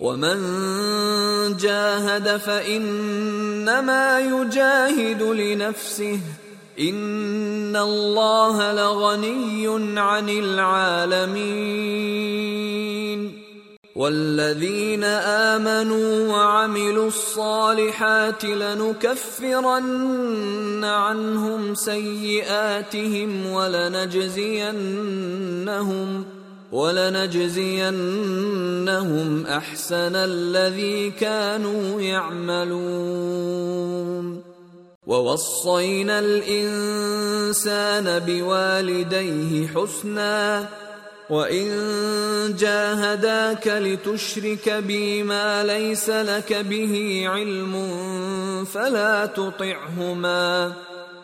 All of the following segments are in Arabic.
ومن جاهد فانما يجاهد لنفسه ان الله لغني عن العالمين والذين امنوا وعملوا الصالحات لنكفرن عنهم سيئاتهم ولنجزينهم ولنجزينهم أحسن الذي كانوا يعملون. ووصينا الإنسان بوالديه حسنا وإن جاهداك لتشرك بي ما ليس لك به علم فلا تطعهما.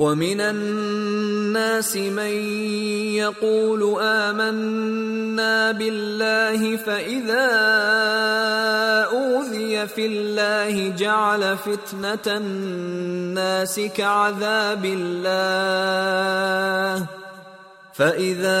ومن الناس من يقول آمنا بالله فإذا أوذي في الله جعل فتنة الناس كعذاب الله فإذا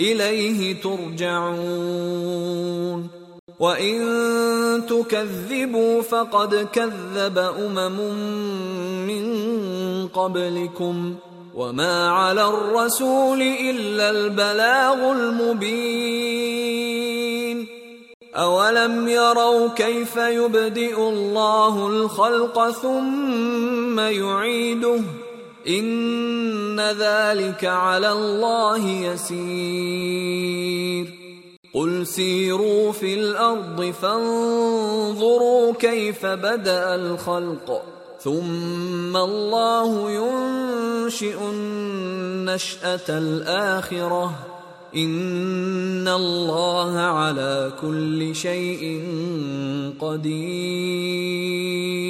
إليه ترجعون. وإن تكذبوا فقد كذب أمم من قبلكم. وما على الرسول إلا البلاغ المبين. أولم يروا كيف يبدئ الله الخلق ثم يعيده؟ ان ذلك على الله يسير. قل سيروا في الأرض فانظروا كيف بدا الخلق. ثم الله ينشئ النشاه الاخره. ان الله على كل شيء قدير.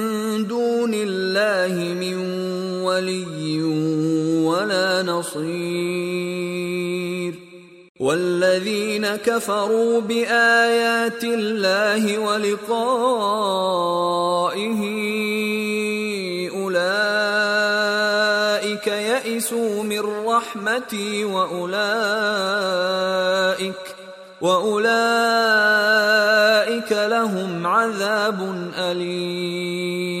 دون الله من ولي ولا نصير. والذين كفروا بآيات الله ولقائه أولئك يئسوا من رحمتي وأولئك وأولئك لهم عذاب أليم.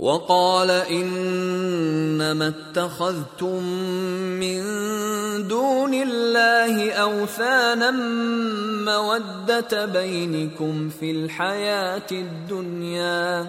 وقال إنما اتخذتم من دون الله أوثانا مودة بينكم في الحياة الدنيا.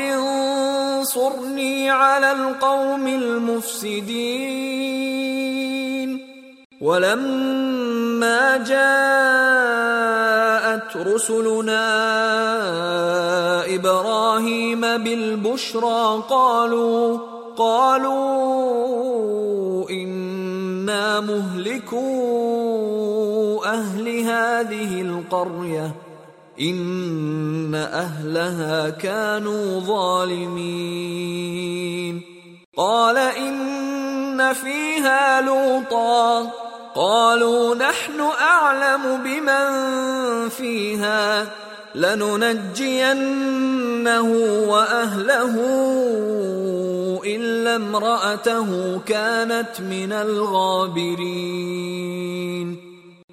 انصرني على القوم المفسدين. ولما جاءت رسلنا إبراهيم بالبشرى قالوا قالوا إنا مهلكو أهل هذه القرية. ان اهلها كانوا ظالمين قال ان فيها لوطا قالوا نحن اعلم بمن فيها لننجينه واهله الا امراته كانت من الغابرين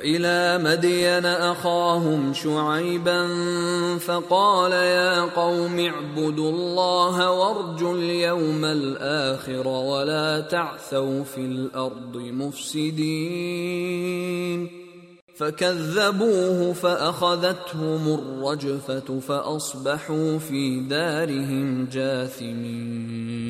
والى مدين أخاهم شعيبا فقال يا قوم اعبدوا الله وارجوا اليوم الآخر ولا تعثوا في الأرض مفسدين. فكذبوه فأخذتهم الرجفة فأصبحوا في دارهم جاثمين.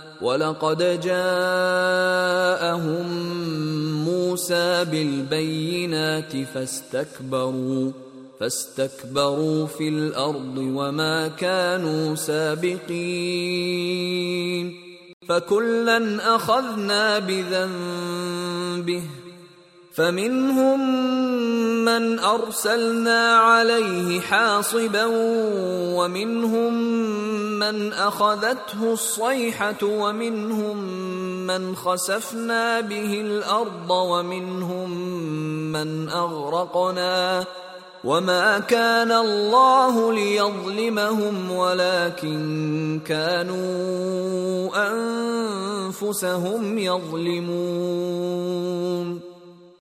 ولقد جاءهم موسى بالبينات فاستكبروا فاستكبروا في الأرض وما كانوا سابقين. فكلا أخذنا بذنبه فمنهم من ارسلنا عليه حاصبا ومنهم من اخذته الصيحه ومنهم من خسفنا به الأرض ومنهم من اغرقنا وما كان الله ليظلمهم ولكن كانوا انفسهم يظلمون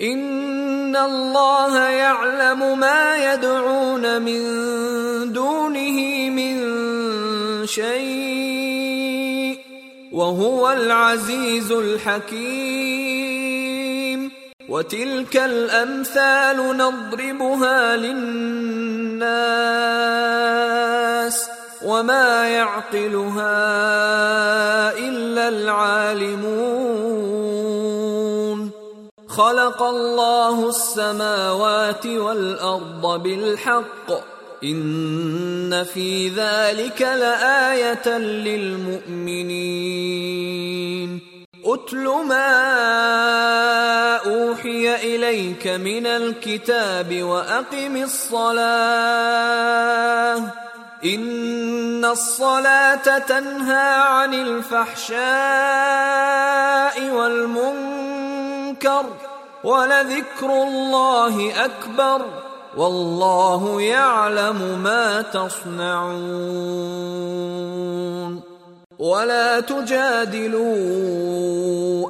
ان الله يعلم ما يدعون من دونه من شيء وهو العزيز الحكيم وتلك الامثال نضربها للناس وما يعقلها الا العالمون خلق الله السماوات والأرض بالحق. إن في ذلك لآية للمؤمنين. اتل ما أوحي إليك من الكتاب وأقم الصلاة. إن الصلاة تنهى عن الفحشاء والمنكر. ولذكر الله أكبر والله يعلم ما تصنعون. ولا تجادلوا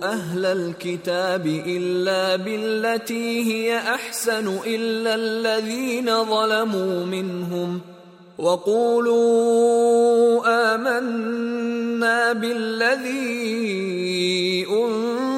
أهل الكتاب إلا بالتي هي أحسن إلا الذين ظلموا منهم وقولوا آمنا بالذي أنزل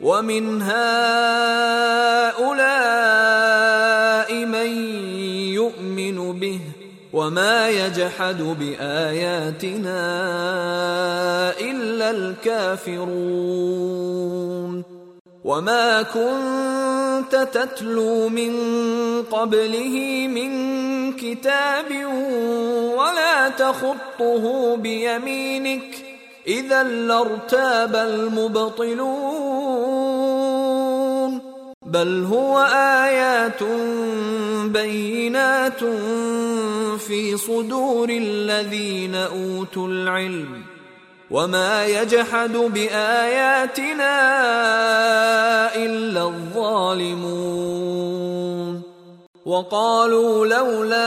ومن هؤلاء من يؤمن به وما يجحد بآياتنا إلا الكافرون. وما كنت تتلو من قبله من كتاب ولا تخطه بيمينك إذا لارتاب المبطلون. بل هو آيات بينات في صدور الذين أوتوا العلم. وما يجحد بآياتنا إلا الظالمون. وقالوا لولا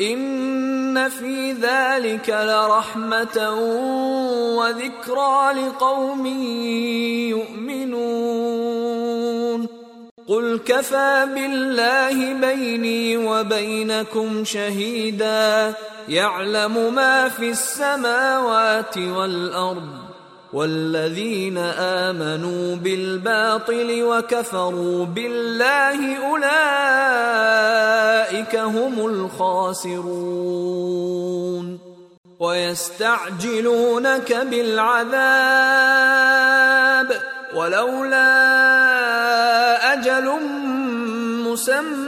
ان في ذلك لرحمه وذكرى لقوم يؤمنون قل كفى بالله بيني وبينكم شهيدا يعلم ما في السماوات والارض والذين آمنوا بالباطل وكفروا بالله أولئك هم الخاسرون. ويستعجلونك بالعذاب. ولولا أجل مسمى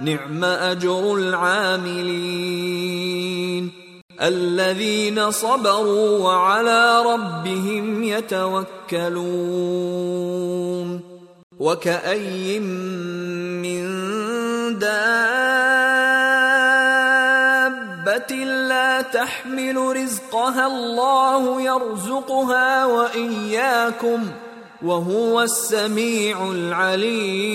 نعم أجر العاملين الذين صبروا وعلى ربهم يتوكلون وكأي من دابة لا تحمل رزقها الله يرزقها وإياكم وهو السميع العليم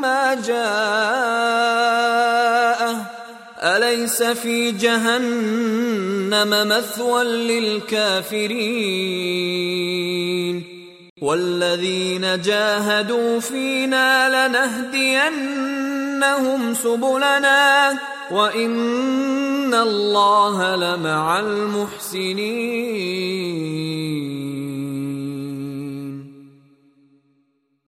ما جاءه. أليس في جهنم مثوى للكافرين؟ والذين جاهدوا فينا لنهدينهم سبلنا وإن الله لمع المحسنين.